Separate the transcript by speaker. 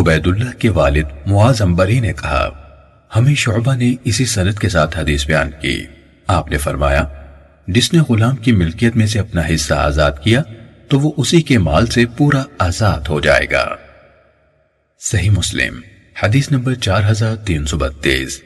Speaker 1: عبید اللہ کے والد معاذ امبری نے کہا، ہمیں شعبہ نے اسی سند کے ساتھ حدیث بیان کی۔ آپ نے فرمایا، جس نے غلام کی ملکیت میں سے اپنا حصہ آزاد کیا، تو وہ اسی کے مال سے پورا آزاد ہو جائے گا۔ صحیح مسلم، حدیث نمبر چار ہزار تین سو بتیس۔